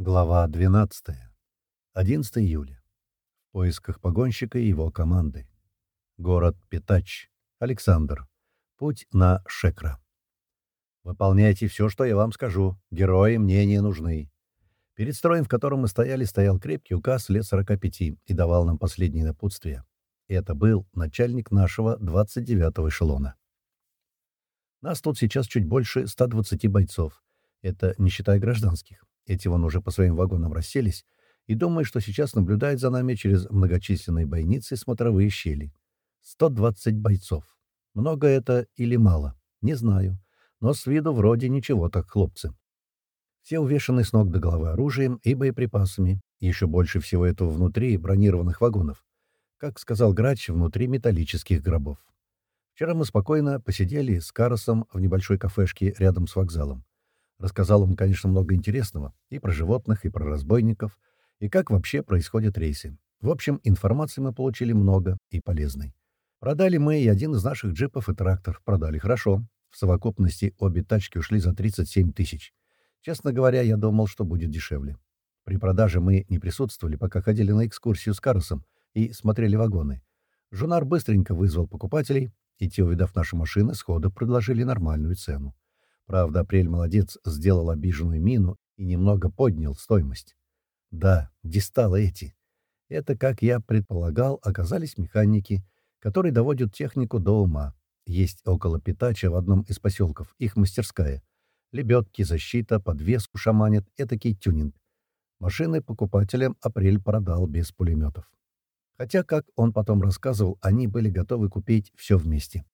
Глава 12. 11 июля. В поисках погонщика и его команды. Город Питач. Александр. Путь на Шекра. Выполняйте все, что я вам скажу. Герои мне не нужны. Перед строем, в котором мы стояли, стоял крепкий указ лет 45 и давал нам последние напутствия. Это был начальник нашего 29-го эшелона. Нас тут сейчас чуть больше 120 бойцов. Это не считая гражданских. Эти вон уже по своим вагонам расселись и думаю, что сейчас наблюдают за нами через многочисленные бойницы и смотровые щели. 120 бойцов. Много это или мало? Не знаю. Но с виду вроде ничего так, хлопцы. Все увешаны с ног до головы оружием и боеприпасами. Еще больше всего этого внутри бронированных вагонов. Как сказал Грач, внутри металлических гробов. Вчера мы спокойно посидели с Каросом в небольшой кафешке рядом с вокзалом. Рассказал он, конечно, много интересного и про животных, и про разбойников, и как вообще происходят рейсы. В общем, информации мы получили много и полезной. Продали мы и один из наших джипов, и трактор. Продали хорошо. В совокупности обе тачки ушли за 37 тысяч. Честно говоря, я думал, что будет дешевле. При продаже мы не присутствовали, пока ходили на экскурсию с Каросом и смотрели вагоны. Жунар быстренько вызвал покупателей, и те, увидав наши машины, сходу предложили нормальную цену. Правда, Апрель молодец сделал обиженную мину и немного поднял стоимость. Да, дисталы эти. Это, как я предполагал, оказались механики, которые доводят технику до ума. Есть около Питача в одном из поселков, их мастерская. Лебедки, защита, подвеску шаманят, этакий тюнинг. Машины покупателям Апрель продал без пулеметов. Хотя, как он потом рассказывал, они были готовы купить все вместе.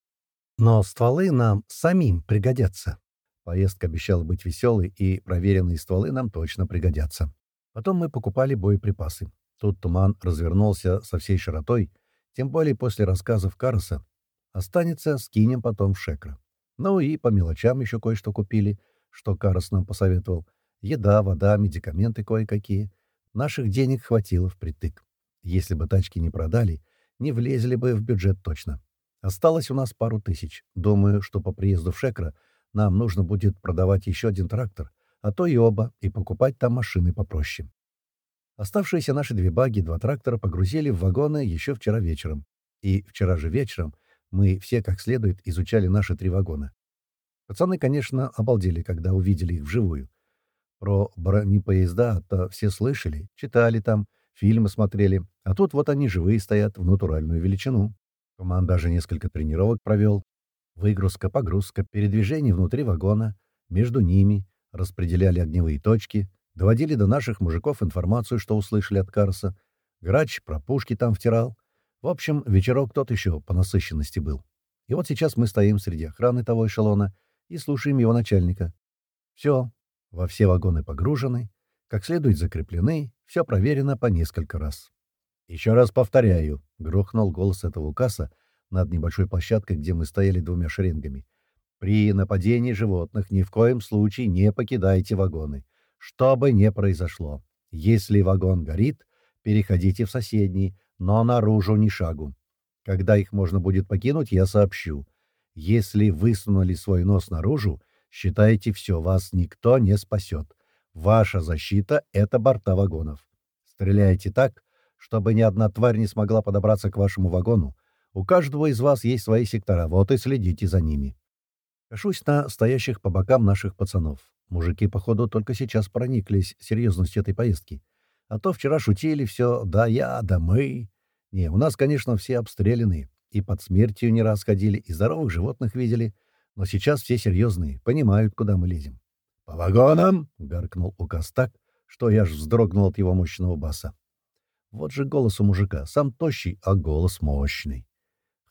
Но стволы нам самим пригодятся. Поездка обещала быть веселой, и проверенные стволы нам точно пригодятся. Потом мы покупали боеприпасы. Тут туман развернулся со всей широтой, тем более после рассказов Караса. Останется, скинем потом в Шекра. Ну и по мелочам еще кое-что купили, что Карас нам посоветовал. Еда, вода, медикаменты кое-какие. Наших денег хватило впритык. Если бы тачки не продали, не влезли бы в бюджет точно. Осталось у нас пару тысяч. Думаю, что по приезду в Шекра нам нужно будет продавать еще один трактор, а то и оба, и покупать там машины попроще. Оставшиеся наши две баги, два трактора погрузили в вагоны еще вчера вечером. И вчера же вечером мы все как следует изучали наши три вагона. Пацаны, конечно, обалдели, когда увидели их вживую. Про бронепоезда-то все слышали, читали там, фильмы смотрели, а тут вот они живые стоят в натуральную величину. Команд даже несколько тренировок провел, Выгрузка, погрузка, передвижение внутри вагона, между ними, распределяли огневые точки, доводили до наших мужиков информацию, что услышали от Карса. Грач про пушки там втирал. В общем, вечерок тот еще по насыщенности был. И вот сейчас мы стоим среди охраны того эшелона и слушаем его начальника. Все, во все вагоны погружены, как следует закреплены, все проверено по несколько раз. «Еще раз повторяю», — грохнул голос этого укаса, над небольшой площадкой, где мы стояли двумя шеренгами. При нападении животных ни в коем случае не покидайте вагоны. Что бы ни произошло. Если вагон горит, переходите в соседний, но наружу ни шагу. Когда их можно будет покинуть, я сообщу. Если высунули свой нос наружу, считайте все, вас никто не спасет. Ваша защита — это борта вагонов. Стреляйте так, чтобы ни одна тварь не смогла подобраться к вашему вагону, у каждого из вас есть свои сектора, вот и следите за ними. Кашусь на стоящих по бокам наших пацанов. Мужики, походу, только сейчас прониклись серьезностью этой поездки. А то вчера шутили все «да я, да мы». Не, у нас, конечно, все обстреляны. И под смертью не раз ходили, и здоровых животных видели. Но сейчас все серьезные, понимают, куда мы лезем. «По вагонам!» — гаркнул указ так, что я аж вздрогнул от его мощного баса. Вот же голос у мужика, сам тощий, а голос мощный.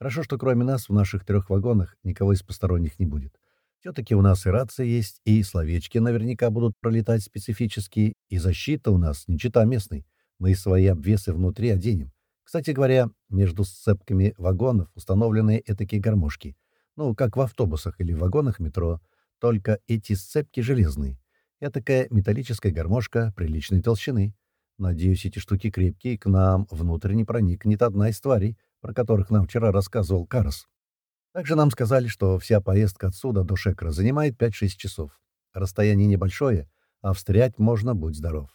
Хорошо, что кроме нас в наших трех вагонах никого из посторонних не будет. Все-таки у нас и рация есть, и словечки наверняка будут пролетать специфические, и защита у нас не чита местной. Мы свои обвесы внутри оденем. Кстати говоря, между сцепками вагонов установлены этакие гармошки. Ну, как в автобусах или в вагонах метро. Только эти сцепки железные. Этакая металлическая гармошка приличной толщины. Надеюсь, эти штуки крепкие, к нам внутрь не проникнет одна из тварей, про которых нам вчера рассказывал Карс. Также нам сказали, что вся поездка отсюда до Шекра занимает 5-6 часов. Расстояние небольшое, а встрять можно, будь здоров.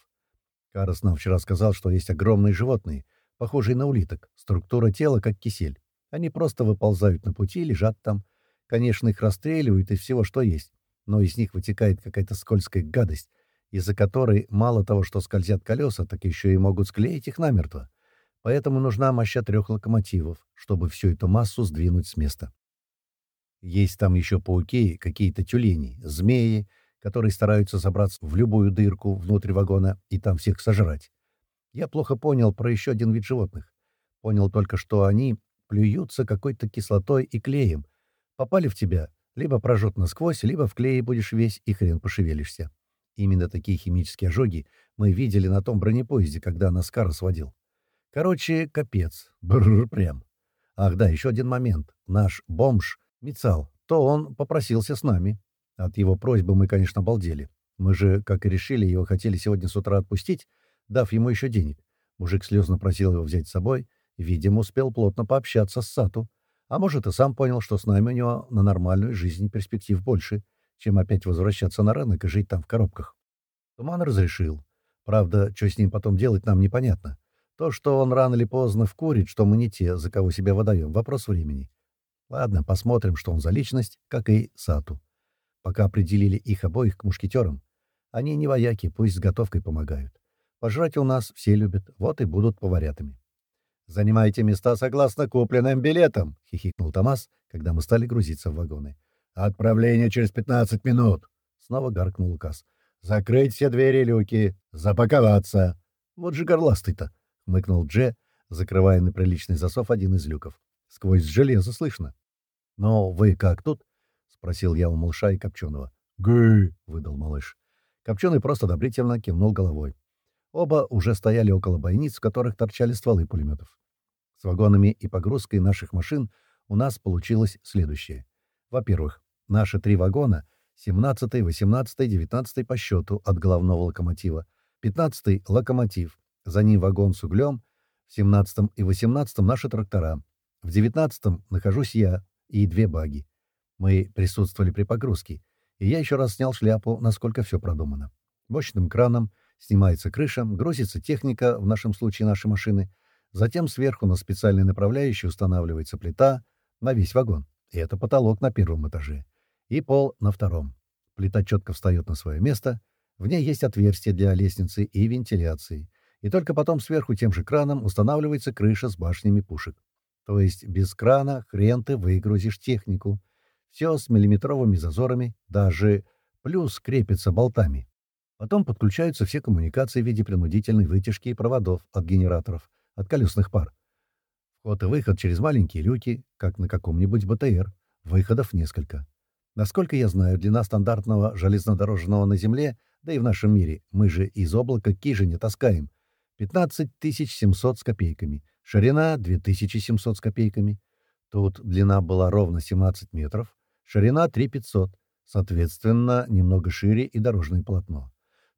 Карас нам вчера сказал, что есть огромные животные, похожие на улиток, структура тела как кисель. Они просто выползают на пути, лежат там. Конечно, их расстреливают из всего, что есть, но из них вытекает какая-то скользкая гадость, из-за которой мало того, что скользят колеса, так еще и могут склеить их намертво. Поэтому нужна моща трех локомотивов, чтобы всю эту массу сдвинуть с места. Есть там еще пауки, какие-то тюлени, змеи, которые стараются забраться в любую дырку внутри вагона и там всех сожрать. Я плохо понял про еще один вид животных. Понял только, что они плюются какой-то кислотой и клеем. Попали в тебя, либо прожжет насквозь, либо в клее будешь весь и хрен пошевелишься. Именно такие химические ожоги мы видели на том бронепоезде, когда нас Кар сводил. Короче, капец. Бррр, прям. Ах да, еще один момент. Наш бомж, Мицал, то он попросился с нами. От его просьбы мы, конечно, обалдели. Мы же, как и решили, его хотели сегодня с утра отпустить, дав ему еще денег. Мужик слезно просил его взять с собой, Видимо, успел плотно пообщаться с Сату. А может, и сам понял, что с нами у него на нормальную жизнь перспектив больше, чем опять возвращаться на рынок и жить там в коробках. Туман разрешил. Правда, что с ним потом делать, нам непонятно. То, что он рано или поздно вкурит, что мы не те, за кого себя выдаем, вопрос времени. Ладно, посмотрим, что он за личность, как и Сату. Пока определили их обоих к мушкетерам. Они не вояки, пусть с готовкой помогают. Пожрать у нас все любят, вот и будут поварятами. «Занимайте места согласно купленным билетам», — хихикнул Томас, когда мы стали грузиться в вагоны. «Отправление через пятнадцать минут», — снова гаркнул указ. «Закрыть все двери люки, запаковаться». «Вот же горластый-то», — хмыкнул Дже, закрывая на приличный засов один из люков. «Сквозь железо слышно». «Но вы как тут?» — спросил я у малыша и Копченого. «Гы!» — выдал малыш. Копченый просто одобрительно кивнул головой. Оба уже стояли около бойниц, в которых торчали стволы пулеметов. С вагонами и погрузкой наших машин у нас получилось следующее. Во-первых, наши три вагона, 17, 18, 19 по счету от головного локомотива, 15 локомотив, за ним вагон с углем, в 17 и 18 наши трактора, в 19 нахожусь я и две баги. Мы присутствовали при погрузке, и я еще раз снял шляпу, насколько все продумано. Мощным краном снимается крыша, грузится техника, в нашем случае наши машины, Затем сверху на специальной направляющей устанавливается плита на весь вагон. И это потолок на первом этаже. И пол на втором. Плита четко встает на свое место. В ней есть отверстие для лестницы и вентиляции. И только потом сверху тем же краном устанавливается крыша с башнями пушек. То есть без крана хрен ты выгрузишь технику. Все с миллиметровыми зазорами, даже плюс крепится болтами. Потом подключаются все коммуникации в виде принудительной вытяжки и проводов от генераторов, от колесных пар. Вход и выход через маленькие люки, как на каком-нибудь БТР. Выходов несколько. Насколько я знаю, длина стандартного железнодорожного на Земле, да и в нашем мире, мы же из облака кижи не таскаем, 15 700 с копейками, ширина 2700 с копейками. Тут длина была ровно 17 метров, ширина 3500, соответственно, немного шире и дорожное полотно.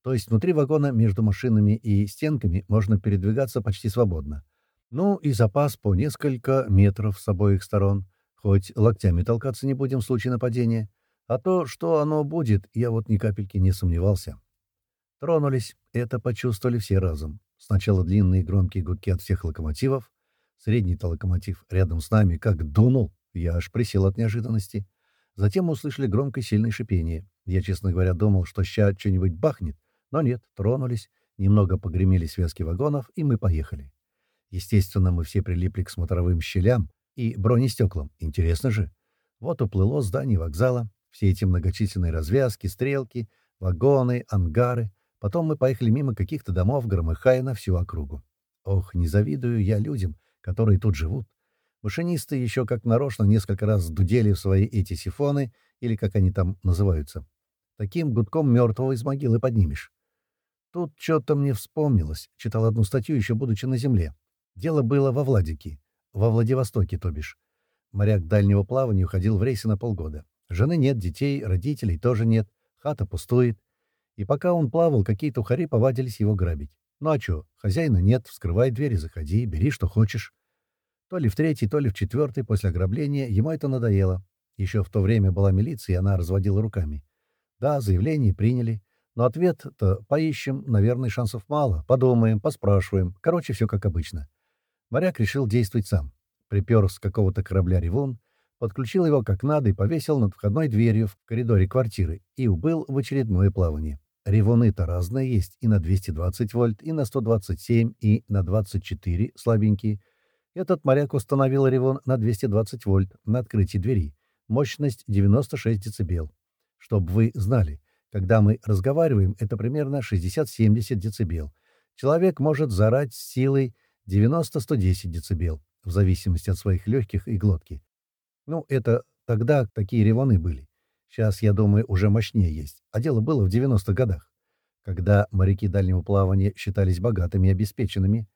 То есть внутри вагона между машинами и стенками можно передвигаться почти свободно. Ну и запас по несколько метров с обоих сторон. Хоть локтями толкаться не будем в случае нападения. А то, что оно будет, я вот ни капельки не сомневался. Тронулись. Это почувствовали все разом. Сначала длинные громкие гудки от всех локомотивов. Средний-то локомотив рядом с нами как дунул. Я аж присел от неожиданности. Затем услышали громкое сильное шипение. Я, честно говоря, думал, что ща что-нибудь бахнет. Но нет, тронулись, немного погремели связки вагонов, и мы поехали. Естественно, мы все прилипли к смотровым щелям и бронестеклам. Интересно же. Вот уплыло здание вокзала, все эти многочисленные развязки, стрелки, вагоны, ангары. Потом мы поехали мимо каких-то домов, громыхая на всю округу. Ох, не завидую я людям, которые тут живут. Машинисты еще как нарочно несколько раз дудели в свои эти сифоны, или как они там называются. Таким гудком мертвого из могилы поднимешь. Тут что-то мне вспомнилось. Читал одну статью, еще будучи на земле. Дело было во Владике. Во Владивостоке, то бишь. Моряк дальнего плавания уходил в рейсы на полгода. Жены нет, детей, родителей тоже нет. Хата пустует. И пока он плавал, какие-то ухари повадились его грабить. Ну а чё, хозяина нет, вскрывай двери, заходи, бери, что хочешь. То ли в третий, то ли в четвертый после ограбления ему это надоело. Еще в то время была милиция, и она разводила руками. Да, заявление приняли. Но ответ-то поищем, наверное, шансов мало. Подумаем, поспрашиваем. Короче, все как обычно. Моряк решил действовать сам. Припер с какого-то корабля ревун, подключил его как надо и повесил над входной дверью в коридоре квартиры и убыл в очередное плавание. Ревуны-то разные есть, и на 220 вольт, и на 127, и на 24 слабенькие. Этот моряк установил ревун на 220 вольт на открытии двери. Мощность 96 дБ. Чтобы вы знали, когда мы разговариваем, это примерно 60-70 дБ. Человек может зарать с силой 90-110 дБ, в зависимости от своих легких и глотки. Ну, это тогда такие ревуны были. Сейчас, я думаю, уже мощнее есть. А дело было в 90-х годах, когда моряки дальнего плавания считались богатыми и обеспеченными.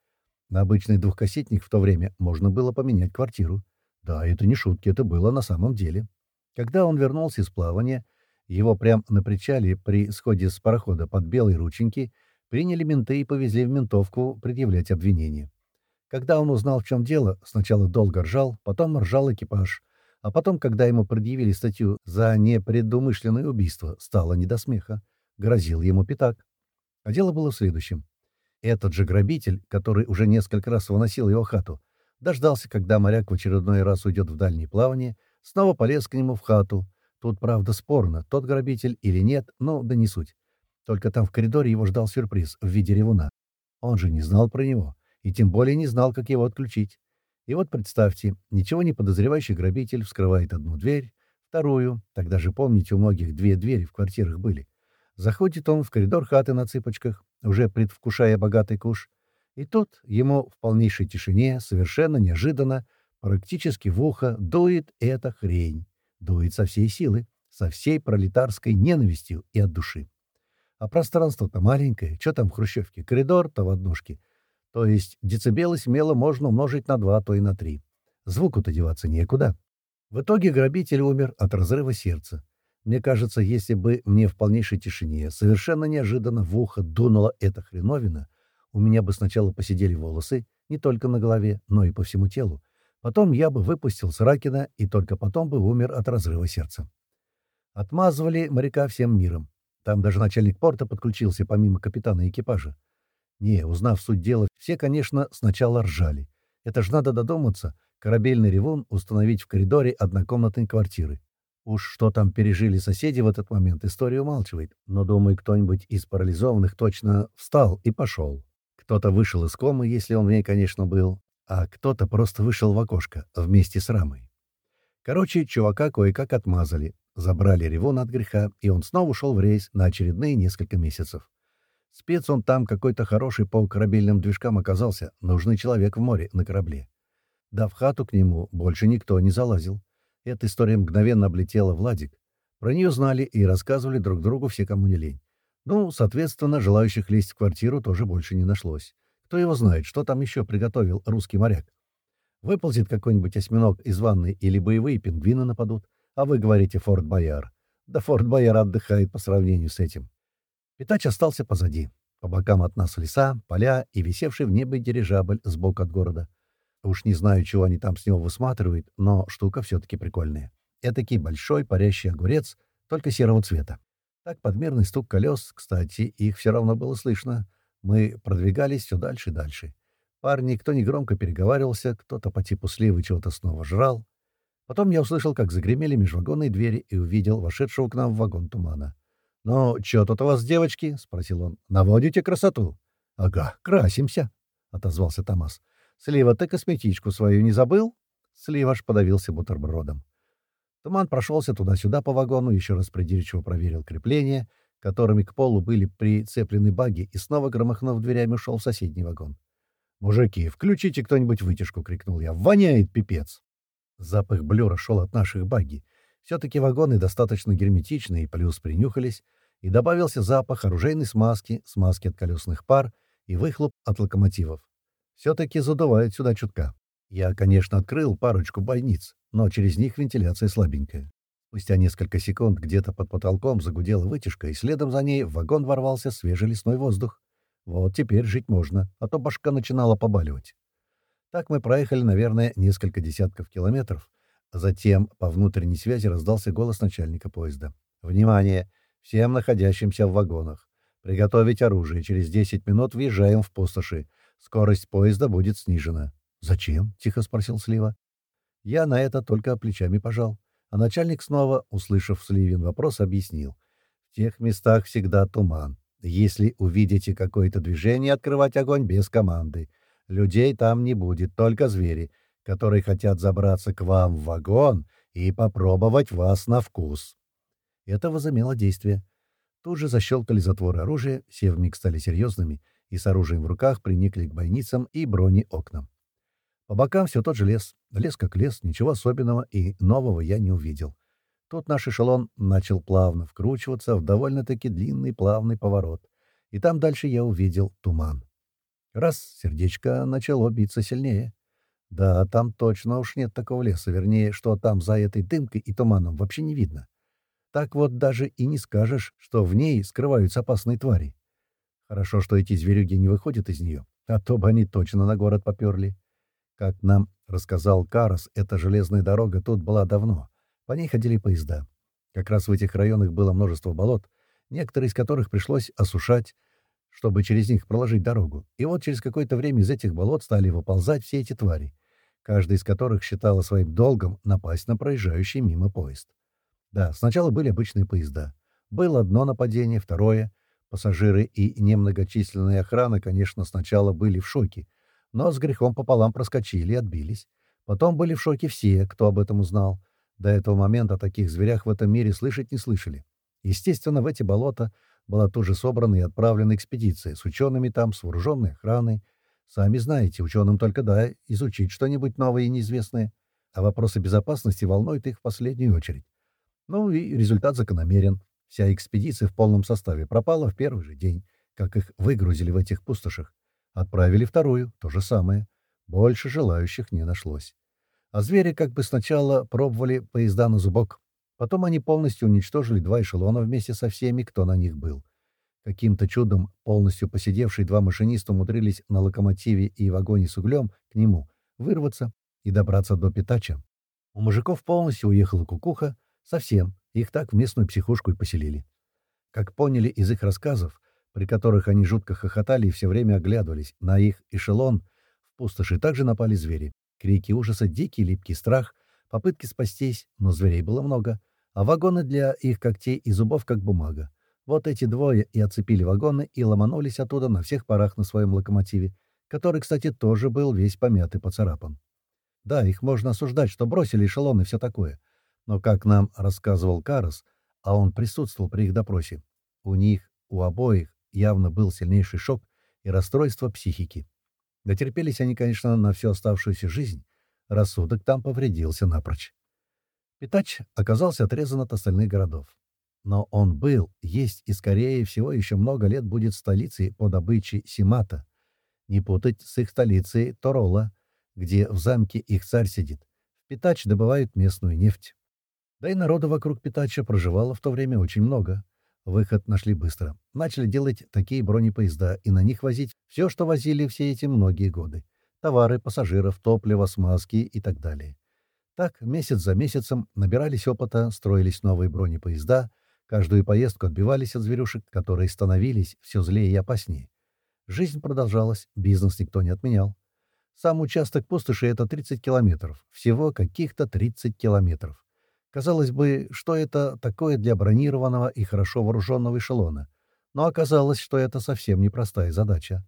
На обычный двухкассетник в то время можно было поменять квартиру. Да, это не шутки, это было на самом деле. Когда он вернулся из плавания, его прямо на причале при сходе с парохода под белые рученьки приняли менты и повезли в ментовку предъявлять обвинение. Когда он узнал, в чем дело, сначала долго ржал, потом ржал экипаж — а потом, когда ему предъявили статью за непредумышленное убийство, стало не до смеха. Грозил ему пятак. А дело было в следующем. Этот же грабитель, который уже несколько раз выносил его хату, дождался, когда моряк в очередной раз уйдет в дальнее плавание, снова полез к нему в хату. Тут, правда, спорно, тот грабитель или нет, но да не суть. Только там в коридоре его ждал сюрприз в виде ревуна. Он же не знал про него, и тем более не знал, как его отключить. И вот представьте, ничего не подозревающий грабитель вскрывает одну дверь, вторую, тогда же помните, у многих две двери в квартирах были. Заходит он в коридор хаты на цыпочках, уже предвкушая богатый куш, и тут ему в полнейшей тишине, совершенно неожиданно, практически в ухо дует эта хрень. Дует со всей силы, со всей пролетарской ненавистью и от души. А пространство-то маленькое, что там в хрущевке, коридор-то в однушке — то есть децибелы смело можно умножить на два, а то и на три. Звуку-то деваться некуда. В итоге грабитель умер от разрыва сердца. Мне кажется, если бы мне в полнейшей тишине совершенно неожиданно в ухо дунула эта хреновина, у меня бы сначала посидели волосы, не только на голове, но и по всему телу. Потом я бы выпустил Сракина и только потом бы умер от разрыва сердца. Отмазывали моряка всем миром. Там даже начальник порта подключился помимо капитана экипажа. Не, узнав суть дела, все, конечно, сначала ржали. Это ж надо додуматься, корабельный ревун установить в коридоре однокомнатной квартиры. Уж что там пережили соседи в этот момент, история умалчивает. Но, думаю, кто-нибудь из парализованных точно встал и пошел. Кто-то вышел из комы, если он в ней, конечно, был, а кто-то просто вышел в окошко вместе с рамой. Короче, чувака кое-как отмазали, забрали ревун от греха, и он снова ушел в рейс на очередные несколько месяцев. Спец он там какой-то хороший по корабельным движкам оказался, нужный человек в море, на корабле. Да в хату к нему больше никто не залазил. Эта история мгновенно облетела Владик. Про нее знали и рассказывали друг другу все, кому не лень. Ну, соответственно, желающих лезть в квартиру тоже больше не нашлось. Кто его знает, что там еще приготовил русский моряк. Выползет какой-нибудь осьминог из ванны или боевые пингвины нападут, а вы говорите «Форт Бояр». Да Форт Бояр отдыхает по сравнению с этим. Питач остался позади. По бокам от нас леса, поля и висевший в небе дирижабль сбоку от города. Уж не знаю, чего они там с него высматривают, но штука все-таки прикольная. Этакий большой парящий огурец, только серого цвета. Так подмерный стук колес, кстати, их все равно было слышно. Мы продвигались все дальше и дальше. Парни, кто не громко переговаривался, кто-то по типу сливы чего-то снова жрал. Потом я услышал, как загремели межвагонные двери и увидел вошедшего к нам в вагон тумана. «Ну, что тут у вас, девочки?» — спросил он. «Наводите красоту?» «Ага, красимся», — отозвался Томас. «Слива, ты косметичку свою не забыл?» Слива аж подавился бутербродом. Туман прошелся туда-сюда по вагону, еще раз придирчиво проверил крепления, которыми к полу были прицеплены баги, и снова, громыхнув дверями, ушел в соседний вагон. «Мужики, включите кто-нибудь вытяжку!» — крикнул я. «Воняет пипец!» Запах блюра шел от наших баги. Все-таки вагоны достаточно герметичные, плюс принюхались, и добавился запах оружейной смазки, смазки от колесных пар и выхлоп от локомотивов. Все-таки задувает сюда чутка. Я, конечно, открыл парочку бойниц, но через них вентиляция слабенькая. Спустя несколько секунд где-то под потолком загудела вытяжка, и следом за ней в вагон ворвался свежий лесной воздух. Вот теперь жить можно, а то башка начинала побаливать. Так мы проехали, наверное, несколько десятков километров. Затем по внутренней связи раздался голос начальника поезда. «Внимание! Всем находящимся в вагонах. Приготовить оружие. Через 10 минут въезжаем в пустоши. Скорость поезда будет снижена. «Зачем?» — тихо спросил Слива. Я на это только плечами пожал. А начальник снова, услышав Сливин вопрос, объяснил. В тех местах всегда туман. Если увидите какое-то движение, открывать огонь без команды. Людей там не будет, только звери, которые хотят забраться к вам в вагон и попробовать вас на вкус. Это возымело действие. Тут же защелкали затворы оружия, все вмиг стали серьезными, и с оружием в руках приникли к бойницам и бронеокнам. По бокам все тот же лес. Лес как лес, ничего особенного и нового я не увидел. Тут наш эшелон начал плавно вкручиваться в довольно-таки длинный плавный поворот. И там дальше я увидел туман. Раз, сердечко начало биться сильнее. Да, там точно уж нет такого леса, вернее, что там за этой дымкой и туманом вообще не видно. Так вот даже и не скажешь, что в ней скрываются опасные твари. Хорошо, что эти зверюги не выходят из нее, а то бы они точно на город поперли. Как нам рассказал Карас, эта железная дорога тут была давно. По ней ходили поезда. Как раз в этих районах было множество болот, некоторые из которых пришлось осушать, чтобы через них проложить дорогу. И вот через какое-то время из этих болот стали выползать все эти твари, каждая из которых считала своим долгом напасть на проезжающий мимо поезд. Да, сначала были обычные поезда. Было одно нападение, второе. Пассажиры и немногочисленная охрана, конечно, сначала были в шоке, но с грехом пополам проскочили и отбились. Потом были в шоке все, кто об этом узнал. До этого момента о таких зверях в этом мире слышать не слышали. Естественно, в эти болота была тут же собрана и отправлена экспедиция с учеными там, с вооруженной охраной. Сами знаете, ученым только да, изучить что-нибудь новое и неизвестное. А вопросы безопасности волнуют их в последнюю очередь. Ну и результат закономерен. Вся экспедиция в полном составе пропала в первый же день, как их выгрузили в этих пустошах. Отправили вторую, то же самое. Больше желающих не нашлось. А звери как бы сначала пробовали поезда на зубок. Потом они полностью уничтожили два эшелона вместе со всеми, кто на них был. Каким-то чудом полностью посидевшие два машиниста умудрились на локомотиве и вагоне с углем к нему вырваться и добраться до Питача. У мужиков полностью уехала кукуха, Совсем. Их так в местную психушку и поселили. Как поняли из их рассказов, при которых они жутко хохотали и все время оглядывались, на их эшелон в пустоши также напали звери. Крики ужаса, дикий липкий страх, попытки спастись, но зверей было много, а вагоны для их когтей и зубов как бумага. Вот эти двое и оцепили вагоны и ломанулись оттуда на всех парах на своем локомотиве, который, кстати, тоже был весь помят и поцарапан. Да, их можно осуждать, что бросили эшелон и все такое — но, как нам рассказывал Карос, а он присутствовал при их допросе, у них, у обоих, явно был сильнейший шок и расстройство психики. Дотерпелись они, конечно, на всю оставшуюся жизнь. Рассудок там повредился напрочь. Питач оказался отрезан от остальных городов. Но он был, есть и, скорее всего, еще много лет будет столицей по добыче Симата. Не путать с их столицей Торола, где в замке их царь сидит. В Питач добывают местную нефть. Да и народа вокруг Питача проживало в то время очень много. Выход нашли быстро. Начали делать такие бронепоезда и на них возить все, что возили все эти многие годы. Товары, пассажиров, топливо, смазки и так далее. Так, месяц за месяцем набирались опыта, строились новые бронепоезда, каждую поездку отбивались от зверюшек, которые становились все злее и опаснее. Жизнь продолжалась, бизнес никто не отменял. Сам участок пустоши — это 30 километров, всего каких-то 30 километров. Казалось бы, что это такое для бронированного и хорошо вооруженного эшелона? Но оказалось, что это совсем непростая задача.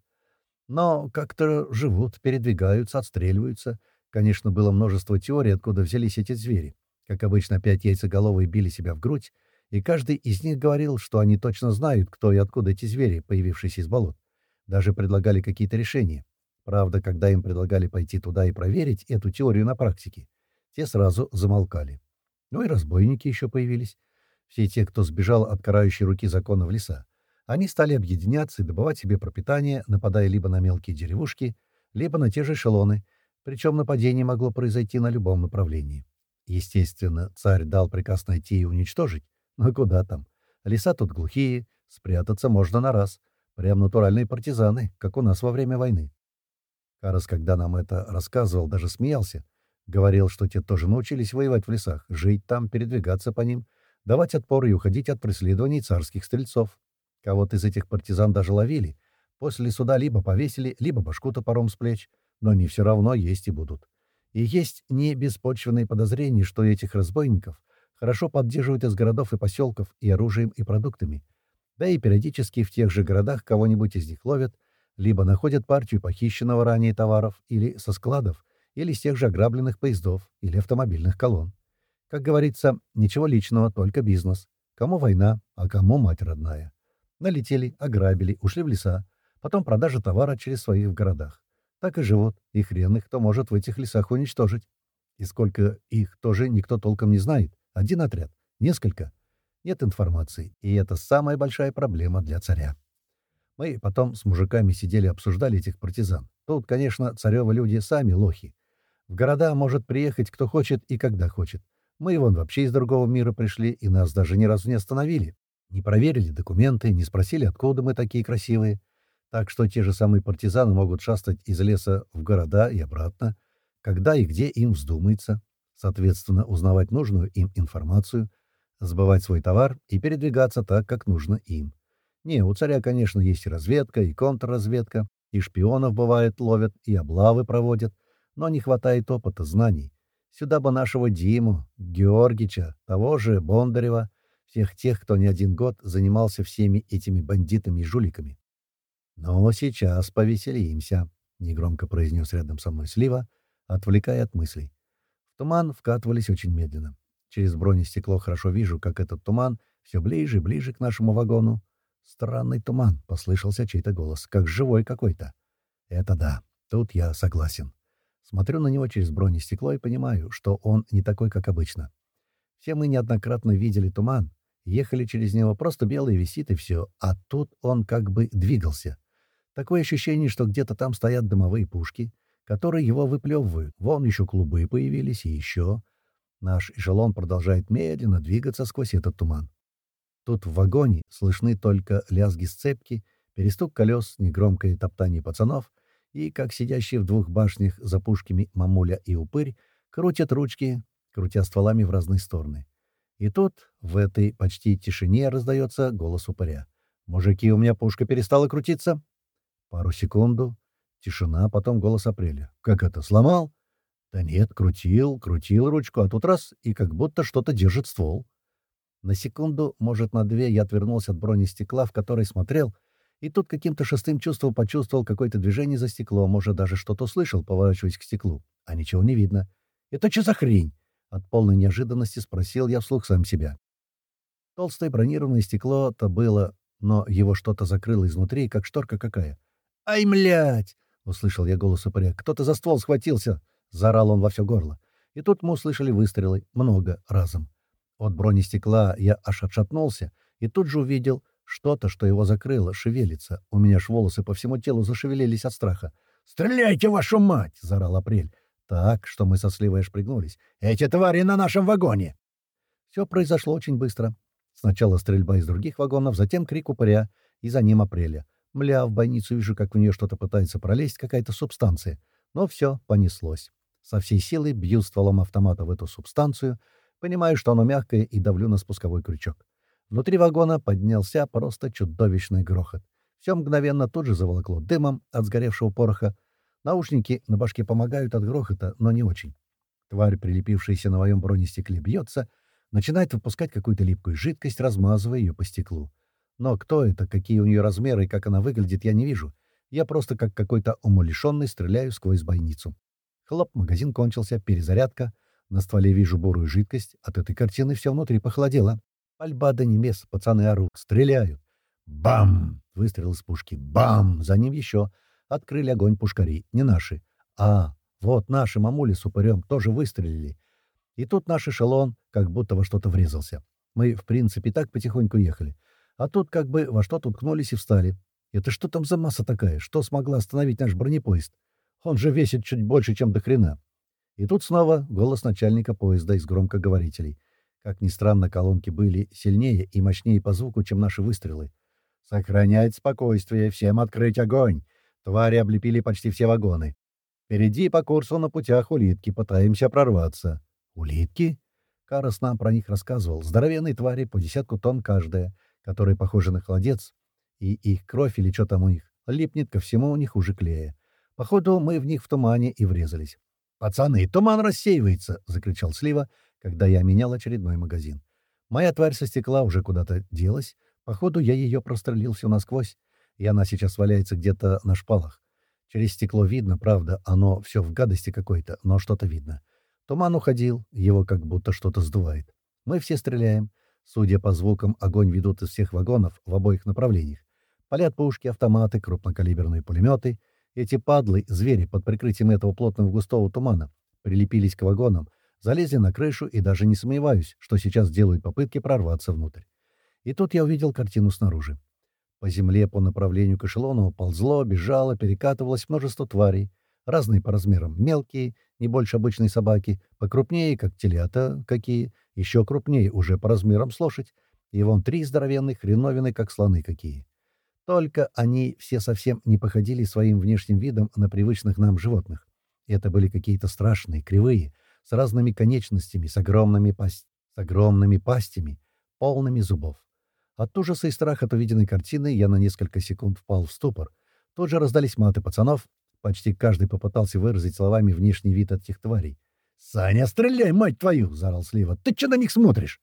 Но как-то живут, передвигаются, отстреливаются. Конечно, было множество теорий, откуда взялись эти звери. Как обычно, пять яйцеголовые били себя в грудь, и каждый из них говорил, что они точно знают, кто и откуда эти звери, появившиеся из болот. Даже предлагали какие-то решения. Правда, когда им предлагали пойти туда и проверить эту теорию на практике, те сразу замолкали. Ну и разбойники еще появились. Все те, кто сбежал от карающей руки закона в леса. Они стали объединяться и добывать себе пропитание, нападая либо на мелкие деревушки, либо на те же эшелоны, причем нападение могло произойти на любом направлении. Естественно, царь дал приказ найти и уничтожить, но куда там? Леса тут глухие, спрятаться можно на раз. Прям натуральные партизаны, как у нас во время войны. Карас, когда нам это рассказывал, даже смеялся. Говорил, что те тоже научились воевать в лесах, жить там, передвигаться по ним, давать отпор и уходить от преследований царских стрельцов. Кого-то из этих партизан даже ловили. После суда либо повесили, либо башку топором с плеч. Но они все равно есть и будут. И есть не беспочвенные подозрения, что этих разбойников хорошо поддерживают из городов и поселков и оружием, и продуктами. Да и периодически в тех же городах кого-нибудь из них ловят, либо находят партию похищенного ранее товаров или со складов, или с тех же ограбленных поездов или автомобильных колонн. Как говорится, ничего личного, только бизнес. Кому война, а кому мать родная. Налетели, ограбили, ушли в леса, потом продажа товара через своих в городах. Так и живут, и хрен их кто может в этих лесах уничтожить. И сколько их тоже никто толком не знает. Один отряд, несколько. Нет информации, и это самая большая проблема для царя. Мы потом с мужиками сидели обсуждали этих партизан. Тут, конечно, царевы люди сами лохи. В города может приехать кто хочет и когда хочет. Мы вон вообще из другого мира пришли, и нас даже ни разу не остановили. Не проверили документы, не спросили, откуда мы такие красивые. Так что те же самые партизаны могут шастать из леса в города и обратно, когда и где им вздумается, соответственно, узнавать нужную им информацию, сбывать свой товар и передвигаться так, как нужно им. Не, у царя, конечно, есть и разведка, и контрразведка, и шпионов, бывает, ловят, и облавы проводят, но не хватает опыта, знаний. Сюда бы нашего Диму, Георгича, того же Бондарева, всех тех, кто не один год занимался всеми этими бандитами и жуликами. «Но сейчас повеселимся», — негромко произнес рядом со мной Слива, отвлекая от мыслей. В туман вкатывались очень медленно. Через бронестекло хорошо вижу, как этот туман все ближе и ближе к нашему вагону. «Странный туман», — послышался чей-то голос, как живой какой-то. «Это да, тут я согласен. Смотрю на него через бронестекло и понимаю, что он не такой, как обычно. Все мы неоднократно видели туман, ехали через него, просто белый висит и все, а тут он как бы двигался. Такое ощущение, что где-то там стоят дымовые пушки, которые его выплевывают. Вон еще клубы появились и еще. Наш эшелон продолжает медленно двигаться сквозь этот туман. Тут в вагоне слышны только лязги сцепки, перестук колес, негромкое топтание пацанов — и, как сидящие в двух башнях за пушками мамуля и упырь, крутят ручки, крутя стволами в разные стороны. И тут, в этой почти тишине, раздается голос упыря. «Мужики, у меня пушка перестала крутиться». Пару секунду. Тишина, потом голос Апреля. «Как это, сломал?» «Да нет, крутил, крутил ручку, а тут раз, и как будто что-то держит ствол». На секунду, может, на две, я отвернулся от бронестекла, в который смотрел — и тут каким-то шестым чувством почувствовал какое-то движение за стекло, может, даже что-то слышал, поворачиваясь к стеклу. А ничего не видно. «Это что за хрень?» От полной неожиданности спросил я вслух сам себя. Толстое бронированное стекло-то было, но его что-то закрыло изнутри, как шторка какая. «Ай, млять!» — услышал я голос упыря. «Кто-то за ствол схватился!» — заорал он во все горло. И тут мы услышали выстрелы, много разом. От бронестекла я аж отшатнулся и тут же увидел что-то, что его закрыло, шевелится. У меня ж волосы по всему телу зашевелились от страха. «Стреляйте, вашу мать!» — заорал Апрель. Так, что мы со Сливой аж пригнулись. «Эти твари на нашем вагоне!» Все произошло очень быстро. Сначала стрельба из других вагонов, затем крик упыря, и за ним Апреля. Мля, в больницу вижу, как в нее что-то пытается пролезть, какая-то субстанция. Но все понеслось. Со всей силы бью стволом автомата в эту субстанцию, понимаю, что оно мягкое, и давлю на спусковой крючок. Внутри вагона поднялся просто чудовищный грохот. Все мгновенно тут же заволокло дымом от сгоревшего пороха. Наушники на башке помогают от грохота, но не очень. Тварь, прилепившаяся на моем бронестекле, бьется, начинает выпускать какую-то липкую жидкость, размазывая ее по стеклу. Но кто это, какие у нее размеры и как она выглядит, я не вижу. Я просто как какой-то умалишенный стреляю сквозь бойницу. Хлоп, магазин кончился, перезарядка. На стволе вижу бурую жидкость. От этой картины все внутри похолодело. Пальба до небес, пацаны орут, стреляют. Бам! Выстрел из пушки. Бам! За ним еще. Открыли огонь пушкари. Не наши. А, вот наши мамули с упырем тоже выстрелили. И тут наш эшелон как будто во что-то врезался. Мы, в принципе, так потихоньку ехали. А тут как бы во что-то уткнулись и встали. Это что там за масса такая? Что смогла остановить наш бронепоезд? Он же весит чуть больше, чем до хрена. И тут снова голос начальника поезда из громкоговорителей. Как ни странно, колонки были сильнее и мощнее по звуку, чем наши выстрелы. «Сохранять спокойствие, всем открыть огонь!» Твари облепили почти все вагоны. Впереди по курсу на путях улитки, пытаемся прорваться. «Улитки?» Карас нам про них рассказывал. Здоровенные твари, по десятку тонн каждая, которые похожи на холодец, И их кровь или что там у них липнет ко всему у них хуже клея. Походу, мы в них в тумане и врезались. «Пацаны, туман рассеивается!» — закричал Слива, когда я менял очередной магазин. Моя тварь со стекла уже куда-то делась. Походу, я ее прострелил всю насквозь, и она сейчас валяется где-то на шпалах. Через стекло видно, правда, оно все в гадости какой-то, но что-то видно. Туман уходил, его как будто что-то сдувает. Мы все стреляем. Судя по звукам, огонь ведут из всех вагонов в обоих направлениях. Палят пушки, автоматы, крупнокалиберные пулеметы. Эти падлы, звери, под прикрытием этого плотного густого тумана, прилепились к вагонам, залезли на крышу и даже не сомневаюсь, что сейчас делают попытки прорваться внутрь. И тут я увидел картину снаружи. По земле по направлению к эшелону ползло, бежало, перекатывалось множество тварей, разные по размерам, мелкие, не больше обычной собаки, покрупнее, как телята какие, еще крупнее уже по размерам с лошадь, и вон три здоровенных хреновины, как слоны какие. Только они все совсем не походили своим внешним видом на привычных нам животных. Это были какие-то страшные, кривые, с разными конечностями, с огромными, пасть... с огромными пастями, полными зубов. От ужаса и страха от увиденной картины я на несколько секунд впал в ступор. Тут же раздались маты пацанов. Почти каждый попытался выразить словами внешний вид этих тварей. «Саня, стреляй, мать твою!» — заорал Слива. «Ты что на них смотришь?»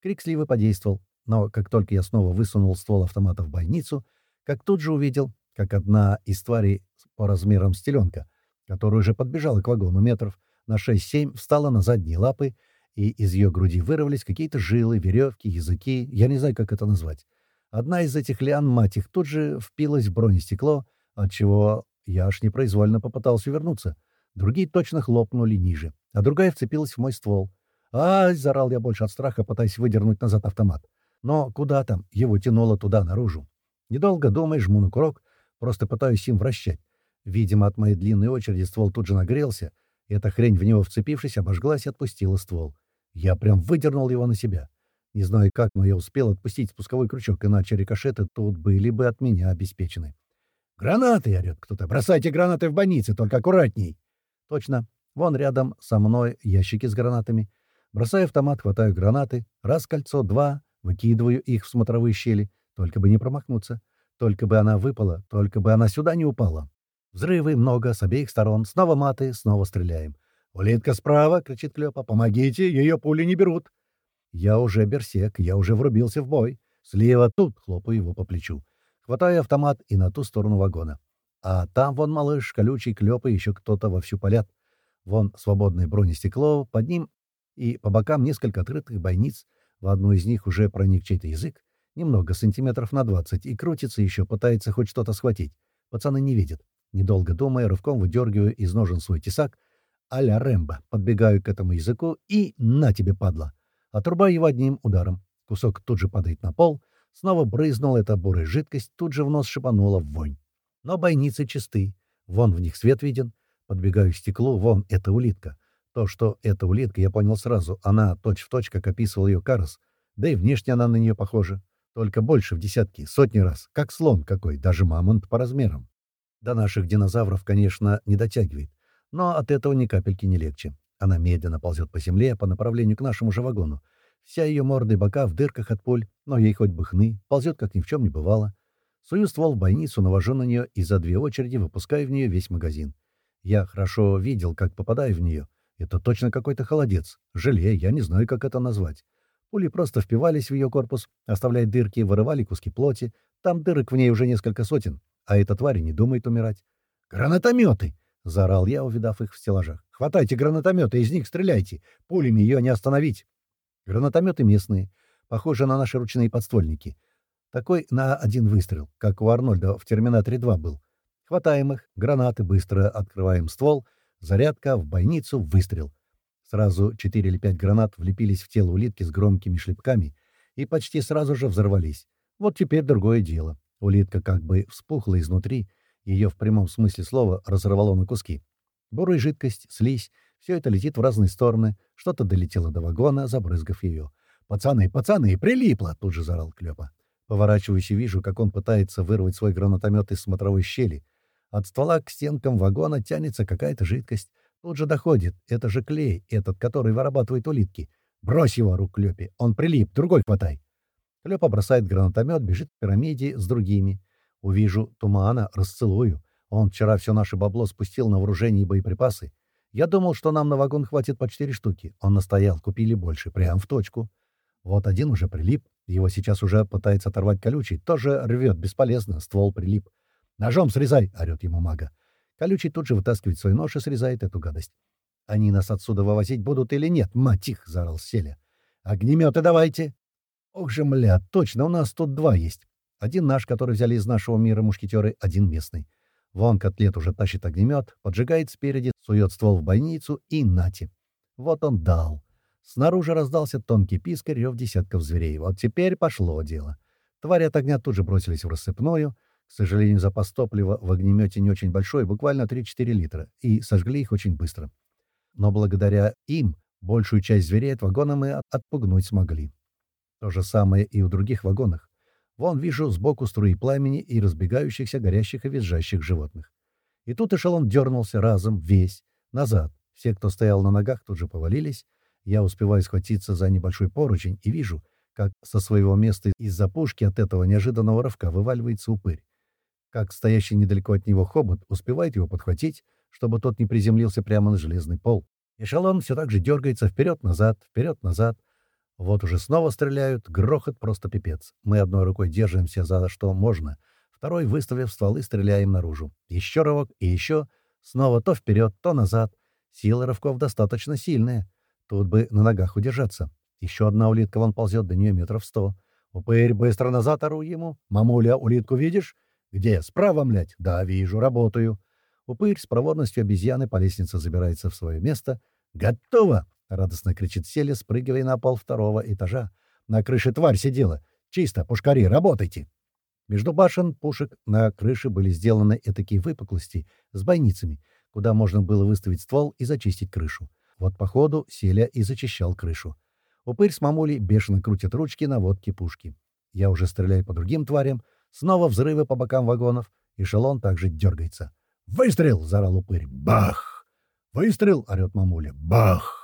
Крик Сливы подействовал. Но как только я снова высунул ствол автомата в бойницу, как тут же увидел, как одна из тварей по размерам стеленка, которая уже подбежала к вагону метров на 6-7, встала на задние лапы, и из ее груди вырвались какие-то жилы, веревки, языки, я не знаю, как это назвать. Одна из этих лиан, мать их, тут же впилась в бронестекло, отчего я аж непроизвольно попытался вернуться. Другие точно хлопнули ниже, а другая вцепилась в мой ствол. «Ай!» — зарал я больше от страха, пытаясь выдернуть назад автомат. Но куда там? Его тянуло туда, наружу. Недолго думая, жму на курок, просто пытаюсь им вращать. Видимо, от моей длинной очереди ствол тут же нагрелся, эта хрень, в него вцепившись, обожглась и отпустила ствол. Я прям выдернул его на себя. Не знаю как, но я успел отпустить спусковой крючок, иначе рикошеты тут были бы от меня обеспечены. «Гранаты!» — орёт кто-то. «Бросайте гранаты в больнице, только аккуратней!» Точно. Вон рядом со мной ящики с гранатами. Бросаю автомат, хватаю гранаты. Раз кольцо, два. Выкидываю их в смотровые щели. Только бы не промахнуться. Только бы она выпала. Только бы она сюда не упала. Взрывы много с обеих сторон. Снова маты, снова стреляем. «Улитка справа!» — кричит Клёпа. «Помогите! Ее пули не берут!» Я уже берсек, я уже врубился в бой. Слева тут, хлопаю его по плечу. Хватаю автомат и на ту сторону вагона. А там вон малыш, колючий, Клёпа, еще кто-то вовсю палят. Вон свободное бронестекло, под ним и по бокам несколько открытых бойниц. В одну из них уже проник чей-то язык. Немного, сантиметров на двадцать, и крутится еще, пытается хоть что-то схватить. Пацаны не видят. Недолго думая, рывком выдергиваю из ножен свой тесак — а-ля Рэмбо. Подбегаю к этому языку и на тебе, падла. Отрубаю его одним ударом. Кусок тут же падает на пол. Снова брызнула эта бурая жидкость, тут же в нос шипанула вонь. Но бойницы чисты. Вон в них свет виден. Подбегаю к стеклу. Вон, это улитка. То, что это улитка, я понял сразу. Она точь-в-точь, точь, как описывал ее Карас. Да и внешне она на нее похожа. Только больше в десятки, сотни раз. Как слон какой, даже мамонт по размерам. До наших динозавров, конечно, не дотягивает. Но от этого ни капельки не легче. Она медленно ползет по земле по направлению к нашему же вагону. Вся ее морда и бока в дырках от пуль, но ей хоть бы хны, ползет, как ни в чем не бывало. Сую ствол в бойницу, навожу на нее и за две очереди выпускаю в нее весь магазин. Я хорошо видел, как попадаю в нее. Это точно какой-то холодец. Желе, я не знаю, как это назвать. Пули просто впивались в ее корпус, оставляя дырки, вырывали куски плоти. Там дырок в ней уже несколько сотен, а эта тварь не думает умирать. «Гранатометы!» — заорал я, увидав их в стеллажах. «Хватайте гранатометы, из них стреляйте! Пулями ее не остановить!» Гранатометы местные, похожи на наши ручные подствольники. Такой на один выстрел, как у Арнольда в «Терминаторе 2» был. Хватаем их, гранаты, быстро открываем ствол, зарядка, в бойницу, выстрел. Сразу четыре или пять гранат влепились в тело улитки с громкими шлепками и почти сразу же взорвались. Вот теперь другое дело. Улитка как бы вспухла изнутри, ее в прямом смысле слова разорвало на куски. Бурая жидкость, слизь — все это летит в разные стороны. Что-то долетело до вагона, забрызгав ее. «Пацаны, пацаны, прилипло!» — тут же заорал Клёпа. Поворачиваюсь и вижу, как он пытается вырвать свой гранатомет из смотровой щели. От ствола к стенкам вагона тянется какая-то жидкость. Тут же доходит. Это же клей, этот, который вырабатывает улитки. «Брось его!» — рук Клёпе. «Он прилип, другой хватай!» Клёпа бросает гранатомет, бежит к пирамиде с другими. Увижу тумана, расцелую. Он вчера все наше бабло спустил на вооружение и боеприпасы. Я думал, что нам на вагон хватит по четыре штуки. Он настоял, купили больше, прям в точку. Вот один уже прилип, его сейчас уже пытается оторвать колючий, тоже рвет, бесполезно, ствол прилип. «Ножом срезай!» — орёт ему мага. Колючий тут же вытаскивает свой нож и срезает эту гадость. «Они нас отсюда вывозить будут или нет? Мать их!» — заорал Селя. «Огнеметы давайте!» «Ох же, мля, точно, у нас тут два есть. Один наш, который взяли из нашего мира мушкетеры, один местный. Вон котлет уже тащит огнемет, поджигает спереди, сует ствол в бойницу и нати. Вот он дал. Снаружи раздался тонкий писк и рев десятков зверей. Вот теперь пошло дело. Твари от огня тут же бросились в рассыпную. К сожалению, запас топлива в огнемете не очень большой, буквально 3-4 литра, и сожгли их очень быстро. Но благодаря им большую часть зверей от вагона мы отпугнуть смогли. То же самое и у других вагонах. Вон вижу сбоку струи пламени и разбегающихся горящих и визжащих животных. И тут эшелон дернулся разом, весь, назад. Все, кто стоял на ногах, тут же повалились. Я успеваю схватиться за небольшой поручень и вижу, как со своего места из-за пушки от этого неожиданного рывка вываливается упырь. Как стоящий недалеко от него хобот успевает его подхватить, чтобы тот не приземлился прямо на железный пол. Эшелон все так же дергается вперед-назад, вперед-назад, вот уже снова стреляют, грохот просто пипец. Мы одной рукой держимся за что можно, второй, выставив стволы, стреляем наружу. Еще рывок и еще. Снова то вперед, то назад. Сила рывков достаточно сильная. Тут бы на ногах удержаться. Еще одна улитка, вон ползет до нее метров сто. Упырь, быстро назад ору ему. «Мамуля, улитку видишь?» «Где? Справа, млядь?» «Да, вижу, работаю». Упырь с проворностью обезьяны по лестнице забирается в свое место. «Готово!» — радостно кричит Селя, спрыгивая на пол второго этажа. «На крыше тварь сидела! Чисто, пушкари, работайте!» Между башен пушек на крыше были сделаны этакие выпуклости с бойницами, куда можно было выставить ствол и зачистить крышу. Вот по ходу Селя и зачищал крышу. Упырь с мамулей бешено крутят ручки на водке пушки. Я уже стреляю по другим тварям. Снова взрывы по бокам вагонов. Эшелон также дергается. «Выстрел!» — заорал упырь. «Бах!» «Выстрел!» — орет мамуля. «Бах!»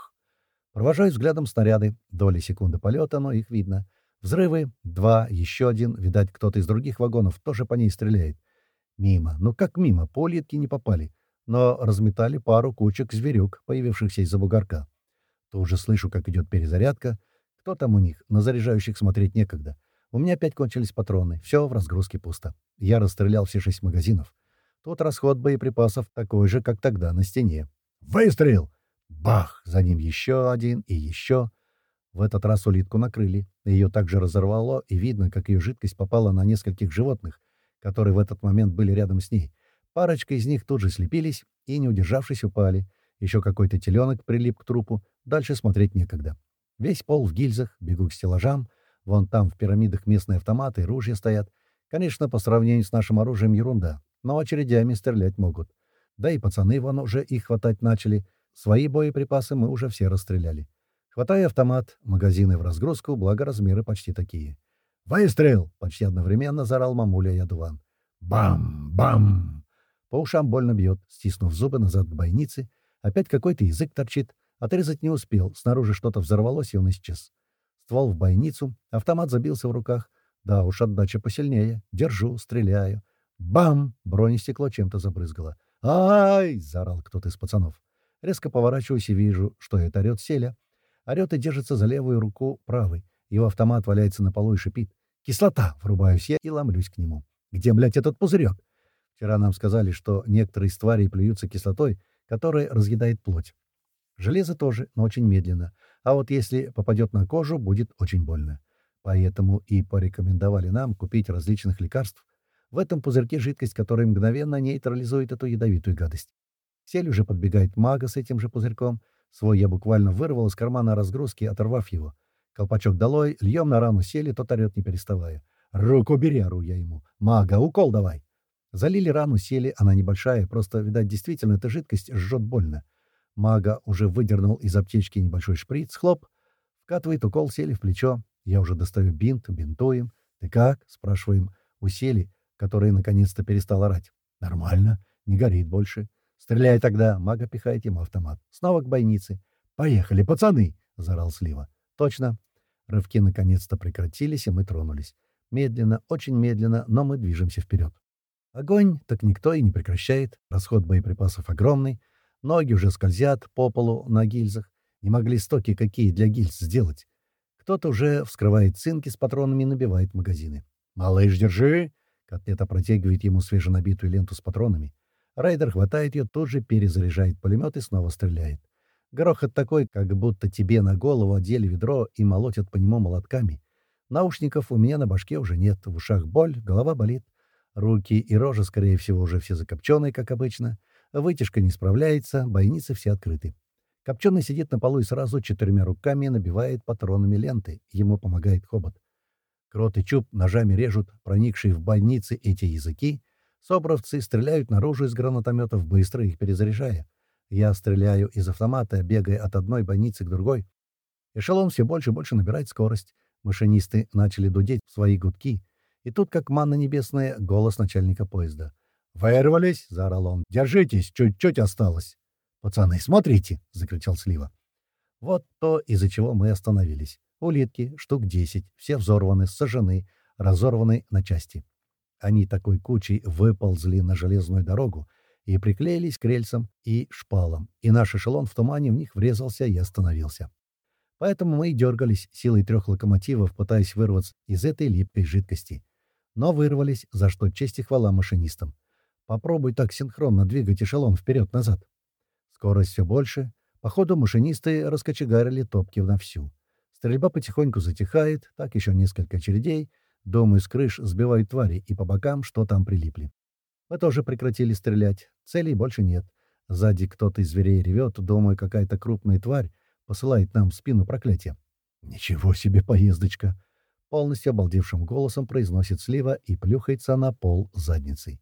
Провожаю взглядом снаряды. Доли секунды полета, но их видно. Взрывы. Два, еще один. Видать, кто-то из других вагонов тоже по ней стреляет. Мимо. Ну как мимо? По улитке не попали. Но разметали пару кучек зверюк, появившихся из-за бугорка. Тут же слышу, как идет перезарядка. Кто там у них? На заряжающих смотреть некогда. У меня опять кончились патроны. Все в разгрузке пусто. Я расстрелял все шесть магазинов. Тут расход боеприпасов такой же, как тогда на стене. «Выстрел!» Бах! За ним еще один и еще. В этот раз улитку накрыли. Ее также разорвало, и видно, как ее жидкость попала на нескольких животных, которые в этот момент были рядом с ней. Парочка из них тут же слепились и, не удержавшись, упали. Еще какой-то теленок прилип к трупу. Дальше смотреть некогда. Весь пол в гильзах, бегу к стеллажам. Вон там в пирамидах местные автоматы и ружья стоят. Конечно, по сравнению с нашим оружием ерунда, но очередями стрелять могут. Да и пацаны вон уже их хватать начали — Свои боеприпасы мы уже все расстреляли. Хватая автомат, магазины в разгрузку, благо размеры почти такие. «Выстрел!» — почти одновременно заорал мамуля Ядуван. «Бам! Бам!» По ушам больно бьет, стиснув зубы назад к бойнице. Опять какой-то язык торчит. Отрезать не успел, снаружи что-то взорвалось, и он исчез. Ствол в бойницу, автомат забился в руках. Да уж, отдача посильнее. Держу, стреляю. Бам! Бронестекло чем-то забрызгало. «Ай!» — заорал кто-то из пацанов. Резко поворачиваюсь и вижу, что это орёт Селя. Орёт и держится за левую руку правой. Его автомат валяется на полу и шипит. «Кислота!» — врубаюсь я и ломлюсь к нему. «Где, блядь, этот пузырек?» Вчера нам сказали, что некоторые из тварей плюются кислотой, которая разъедает плоть. Железо тоже, но очень медленно. А вот если попадет на кожу, будет очень больно. Поэтому и порекомендовали нам купить различных лекарств. В этом пузырьке жидкость, которая мгновенно нейтрализует эту ядовитую гадость. Сель уже подбегает мага с этим же пузырьком. Свой я буквально вырвал из кармана разгрузки, оторвав его. Колпачок долой, льем на рану сели, тот орет не переставая. «Руку бери!» — ору я ему. «Мага, укол давай!» Залили рану, сели, она небольшая, просто, видать, действительно эта жидкость жжет больно. Мага уже выдернул из аптечки небольшой шприц, хлоп. Вкатывает укол, сели в плечо. Я уже достаю бинт, бинтуем. «Ты как?» — спрашиваем у сели, которая наконец-то перестала орать. «Нормально, не горит больше». «Стреляй тогда!» — мага пихает ему автомат. Снова к бойнице. «Поехали, пацаны!» — заорал Слива. «Точно!» Рывки наконец-то прекратились, и мы тронулись. Медленно, очень медленно, но мы движемся вперед. Огонь так никто и не прекращает, расход боеприпасов огромный, ноги уже скользят по полу на гильзах, не могли стоки какие для гильз сделать. Кто-то уже вскрывает цинки с патронами и набивает магазины. «Малыш, держи!» Котлета протягивает ему свеженабитую ленту с патронами. Райдер хватает ее, тут же перезаряжает пулемет и снова стреляет. Грохот такой, как будто тебе на голову одели ведро и молотят по нему молотками. Наушников у меня на башке уже нет, в ушах боль, голова болит. Руки и рожа, скорее всего, уже все закопченные, как обычно. Вытяжка не справляется, бойницы все открыты. Копченый сидит на полу и сразу четырьмя руками набивает патронами ленты. Ему помогает хобот. Крот и Чуб ножами режут проникшие в больницы эти языки. Собровцы стреляют наружу из гранатометов, быстро их перезаряжая. Я стреляю из автомата, бегая от одной больницы к другой. Эшелон все больше и больше набирает скорость. Машинисты начали дудеть в свои гудки. И тут, как манна небесная, голос начальника поезда. «Вырвались!» — заорал он. «Держитесь! Чуть-чуть осталось!» «Пацаны, смотрите!» — закричал Слива. Вот то, из-за чего мы остановились. Улитки, штук десять, все взорваны, сожжены, разорваны на части. Они такой кучей выползли на железную дорогу и приклеились к рельсам и шпалам, и наш эшелон в тумане в них врезался и остановился. Поэтому мы и дергались силой трех локомотивов, пытаясь вырваться из этой липкой жидкости. Но вырвались, за что честь и хвала машинистам. Попробуй так синхронно двигать эшелон вперед-назад. Скорость все больше. Походу, машинисты раскочегарили топки вовсю. Стрельба потихоньку затихает, так еще несколько очередей. Дом из крыш сбивают твари, и по бокам что там прилипли. Мы тоже прекратили стрелять. Целей больше нет. Сзади кто-то из зверей ревет, думаю, какая-то крупная тварь посылает нам в спину проклятие. «Ничего себе поездочка!» Полностью обалдевшим голосом произносит слива и плюхается на пол задницей.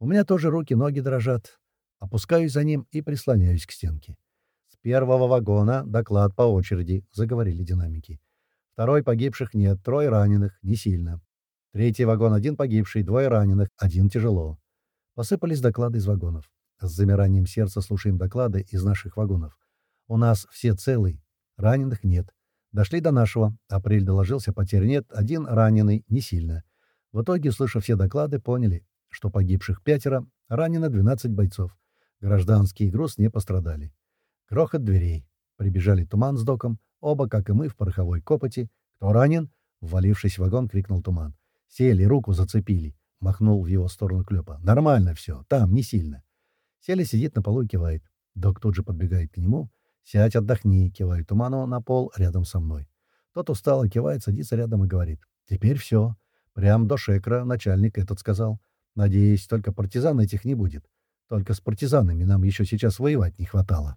У меня тоже руки-ноги дрожат. Опускаюсь за ним и прислоняюсь к стенке. «С первого вагона доклад по очереди», — заговорили динамики. «Второй погибших нет, трое раненых, не сильно. Третий вагон — один погибший, двое раненых, один тяжело». Посыпались доклады из вагонов. С замиранием сердца слушаем доклады из наших вагонов. У нас все целый, раненых нет. Дошли до нашего. Апрель доложился, потерь нет, один раненый, не сильно. В итоге, услышав все доклады, поняли, что погибших пятеро, ранено 12 бойцов. Гражданские и груз не пострадали. Грохот дверей. Прибежали Туман с Доком, оба, как и мы, в пороховой копоти. «Кто ранен?» — ввалившись в вагон, крикнул Туман. «Сели, руку зацепили», — махнул в его сторону Клёпа. «Нормально все, там, не сильно». Сели сидит на полу и кивает. Док тут же подбегает к нему. «Сядь, отдохни», — кивает Туману на пол рядом со мной. Тот устало кивает, садится рядом и говорит. «Теперь все. Прям до шекра начальник этот сказал. Надеюсь, только партизан этих не будет. Только с партизанами нам еще сейчас воевать не хватало.